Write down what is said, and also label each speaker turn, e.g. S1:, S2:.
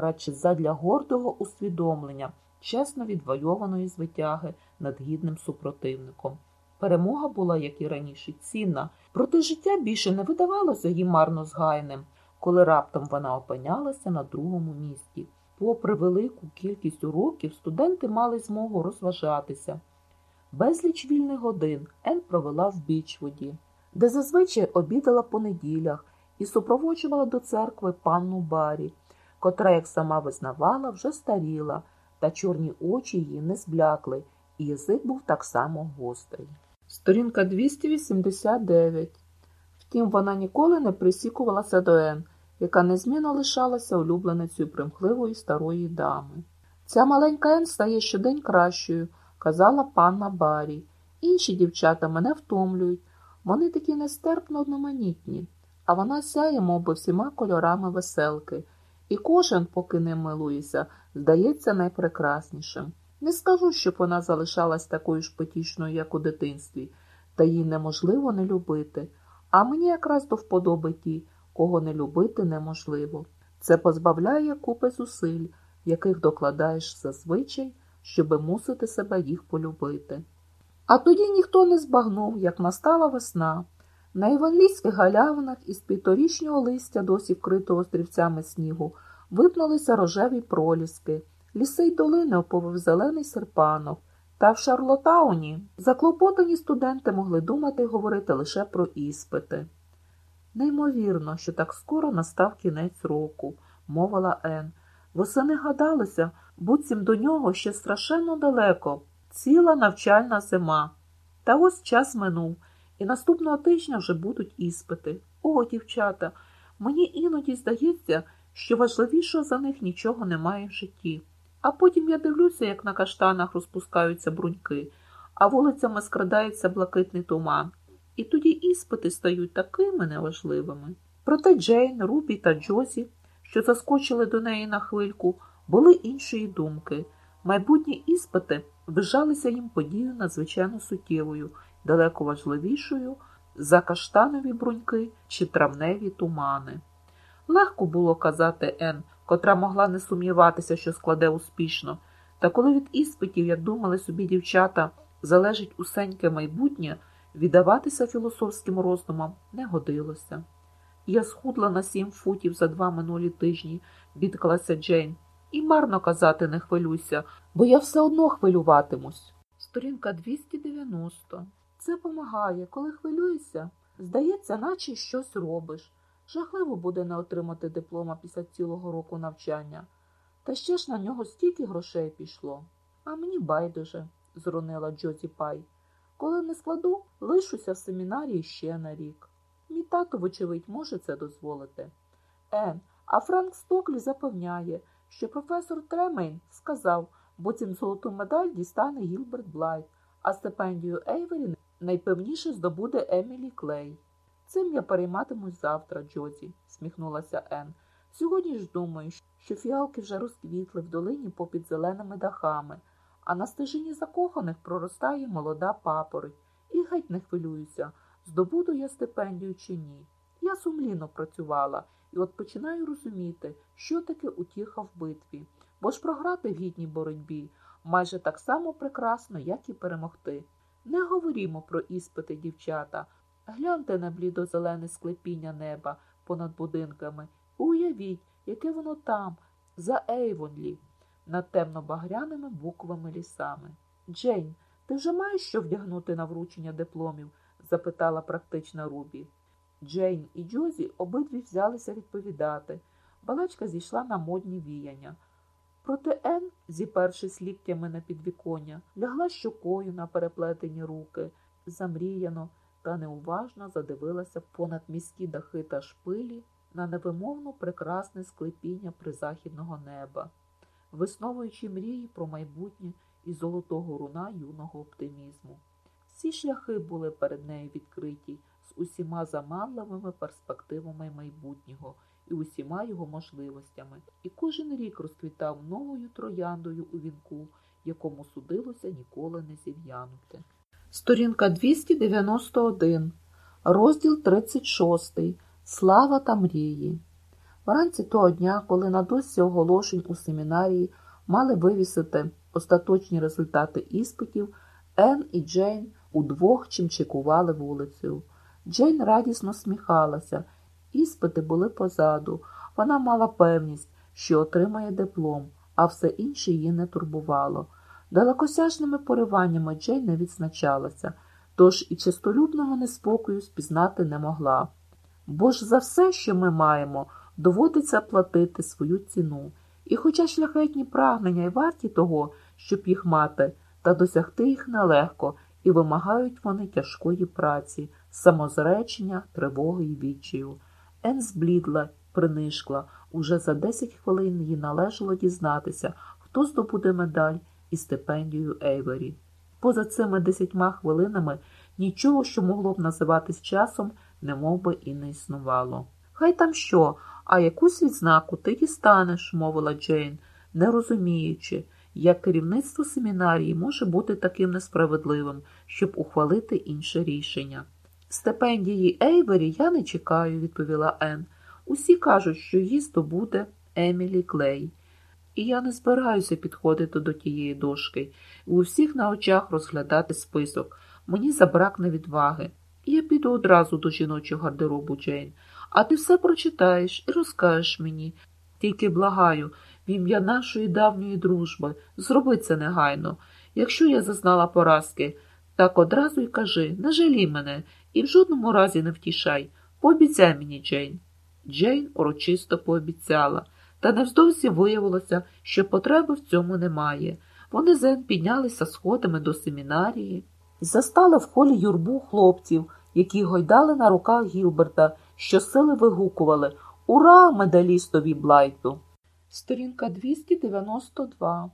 S1: радше задля гордого усвідомлення чесно відвойованої звитяги над гідним супротивником. Перемога була, як і раніше, цінна, проте життя більше не видавалося їй марно згайним, коли раптом вона опинялася на другому місці. Попри велику кількість уроків, студенти мали змогу розважатися. Безліч вільних годин Ен провела в Бічводі, де зазвичай обідала по неділях і супроводжувала до церкви панну Барі, котра, як сама визнавала, вже старіла, та чорні очі її не зблякли, і язик був так само гострий. Сторінка 289. Втім, вона ніколи не присікувалася до Ен, яка незмінно лишалася улюбленицею примхливої старої дами. Ця маленька Ен стає щодень кращою, казала панна Барі. Інші дівчата мене втомлюють. Вони такі нестерпно одноманітні, а вона сяє, мов би, всіма кольорами веселки, і кожен, поки не милується, здається найпрекраснішим. Не скажу, щоб вона залишалась такою ж потішною, як у дитинстві, та її неможливо не любити, а мені якраз до вподоби ті, кого не любити неможливо. Це позбавляє купи зусиль, яких докладаєш зазвичай, щоби мусити себе їх полюбити. А тоді ніхто не збагнув, як настала весна. На іванлійських галявинах із півторічнього листя, досі вкритого стрівцями снігу, випнулися рожеві проліски, ліси й долини оповив зелений серпанок. Та в Шарлотауні заклопотані студенти могли думати й говорити лише про іспити. Неймовірно, що так скоро настав кінець року, мовила Ен. Восени гадалося, буцім до нього ще страшенно далеко, ціла навчальна зима. Та ось час минув, і наступного тижня вже будуть іспити. О, дівчата, мені іноді здається, що важливішого за них нічого немає в житті. А потім я дивлюся, як на каштанах розпускаються бруньки, а вулицями скрадається блакитний туман. І тоді іспити стають такими неважливими. Проте Джейн, Рубі та Джозі, що заскочили до неї на хвильку, були іншої думки. Майбутні іспити вважалися їм подією надзвичайно суттєвою, далеко важливішою за каштанові бруньки чи травневі тумани. Легко було казати Ен, котра могла не сумніватися, що складе успішно, та коли від іспитів, як думали собі дівчата, залежить усеньке майбутнє, віддаватися філософським роздумам не годилося. Я схудла на сім футів за два минулі тижні, бідкалася Джейн, і марно казати не хвилюйся, бо я все одно хвилюватимусь. Сторінка 290. Це помагає, коли хвилюєшся. Здається, наче щось робиш. Жахливо буде не отримати диплома після цілого року навчання. Та ще ж на нього стільки грошей пішло. А мені байдуже, зронила Джозі Пай. Коли не складу, лишуся в семінарії ще на рік. Мій тато, вочевидь, може це дозволити. Ен, а Франк Стоклі запевняє, що професор Тремейн сказав, буцім золоту медаль дістане Гілберт Блайт, а стипендію Ейвері найпевніше здобуде Емілі Клей. Цим я перейматимусь завтра, Джозі, усміхнулася Енн. Сьогодні ж думаю, що фіалки вже розквітли в долині попід зеленими дахами, а на стежині закоханих проростає молода папороть. І геть не хвилююся, здобуду я стипендію чи ні. Я сумлінно працювала і от починаю розуміти, що таке утіха в битві, бо ж програти в гідній боротьбі майже так само прекрасно, як і перемогти. Не говорімо про іспити, дівчата. Гляньте на блідо-зелене склепіння неба понад будинками уявіть, яке воно там, за Ейвонлі, над темно-багряними буквами лісами. Джейн, ти вже маєш що вдягнути на вручення дипломів? запитала практична Рубі. Джейн і Джозі обидві взялися відповідати. Балачка зійшла на модні віяння. Проте Ен, зіпершись ліктями на підвіконня, лягла щокою на переплетені руки, замріяно та неуважно задивилася понад міські дахи та шпилі на невимовно прекрасне склепіння призахідного неба, висновуючи мрії про майбутнє і золотого руна юного оптимізму. Всі шляхи були перед нею відкриті з усіма заманливими перспективами майбутнього і усіма його можливостями, і кожен рік розквітав новою трояндою у вінку, якому судилося ніколи не зів'янути. Сторінка 291, розділ 36. Слава та мрії. Вранці того дня, коли на досі оголошень у семінарії мали вивісити остаточні результати іспитів, Енн і Джейн удвох чимчикували вулицею. Джейн радісно сміхалася. Іспити були позаду. Вона мала певність, що отримає диплом, а все інше її не турбувало. Далекосяжними пориваннями Джейн не відзначалася, тож і чистолюбного неспокою спізнати не могла. Бо ж за все, що ми маємо, доводиться платити свою ціну. І хоча шляхетні прагнення й варті того, щоб їх мати, та досягти їх нелегко, і вимагають вони тяжкої праці, самозречення, тривоги й відчаю. Ен зблідла, принишкла. Уже за десять хвилин їй належало дізнатися, хто здобуде медаль і стипендію Ейвері. Поза цими десятьма хвилинами нічого, що могло б називатись часом, немов би і не існувало. Хай там що, а якусь відзнаку ти дістанеш, мовила Джейн, не розуміючи, як керівництво семінарії може бути таким несправедливим, щоб ухвалити інше рішення. Стипендії Ейвері я не чекаю, відповіла Енн. Усі кажуть, що її здобуде Емілі Клей. І я не збираюся підходити до тієї дошки і у всіх на очах розглядати список. Мені забракне відваги. Я піду одразу до жіночого гардеробу Джейн, а ти все прочитаєш і розкажеш мені. Тільки благаю, в ім'я нашої давньої дружби, зроби це негайно. Якщо я зазнала поразки, так одразу й кажи, не жалій мене і в жодному разі не втішай. Пообіцяй мені, Джейн. Джейн урочисто пообіцяла, та невздовзі виявилося, що потреби в цьому немає. Вони зен піднялися сходами до семінарії, застали в холі юрбу хлопців, які гойдали на руках Гілберта, що сили вигукували Ура, медалістові Блайту! Сторінка 292